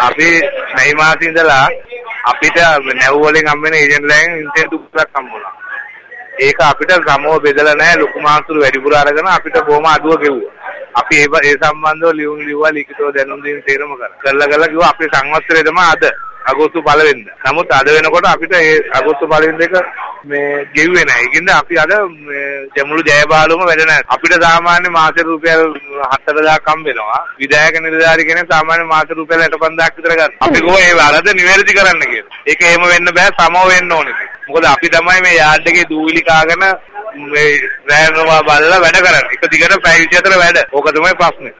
අපි මැයි මාසේ ඉඳලා අපිට නැව් වලින් හම්බෙන ඒජන්ට්ලාගෙන් ඉන්සෙන්ටිව් ටිකක් හම්බුණා. ඒක අපිට සමව බෙදලා නැහැ ලොකු මාසුළු වැඩිපුර අරගෙන අපිට බොහොම අඩුව ගෙව්වා. අපි ඒ ඒ සම්බන්ධව ලියුම් ලිව්වා ලිඛිතව දැනුම් දීම තේරම කරා. කළා කළා කිව්වා අපේ සංවත්සරය තමයි අද. අගෝස්තු පළවෙනිදා. නමුත් අද වෙනකොට අපිට ඒ අගෝස්තු පළවෙනිදා එක මේ ගෙව්වේ නැහැ. ඒකින්ද අපි අද ජමුළු ජයබාලුවම වැඩ නැහැ. අපිට සාමාන්‍ය මාසෙ රුපියල් 4000ක් හම්බ වෙනවා. විධායක නිලධාරී කෙනෙක් සාමාන්‍ය මාසෙ රුපියල් 65000ක් විතර ගන්න. අපි කොහොම ඒ වරද නිවැරදි කරන්න කියලා. ඒක එහෙම වෙන්න බෑ සමව වෙන්න ඕනේ. මොකද අපි තමයි මේ යාඩ් එකේ දූවිලි කාගෙන මේ රෑනවා බලලා වැඩ කරන්නේ. එක දිගට පැය 24 වැඩ. ඕක තමයි ප්‍රශ්නේ.